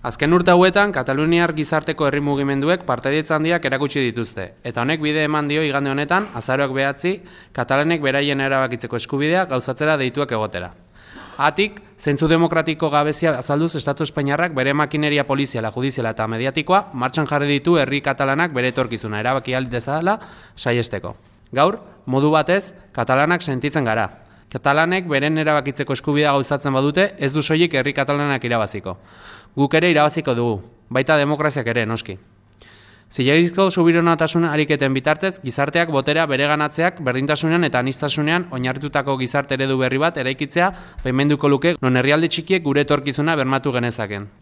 Azken urte hauetan, Kataluniar gizarteko herri mugimenduek partaidetza handiak erakutsi dituzte, eta honek bide eman dio igande honetan, azaroak behatzi, katalanek beraien erabakitzeko eskubidea gauzatzera deituak egotera. Atik, zentzu demokratiko gabezia azalduz Estatu Espainiarrak bere makineria poliziala, judiziala eta mediatikoa martxan jarri ditu herri katalanak bere etorkizuna erabaki dezala saiesteko. Gaur, modu batez, katalanak sentitzen gara, Katalanek beren erabakitzeko eskubidea gauzatzen badute, ez du soilik herri katalanak irabaziko. Guk ere irabaziko dugu, baita demokraziak ere, noski. Zilegizko subironatasun ariketen bitartez, gizarteak botera bere ganatzeak berdintasunean eta anistasunean oinartutako gizarte eredu berri bat eraikitzea baimenduko luke non herrialde txikiek gure etorkizuna bermatu genezaken.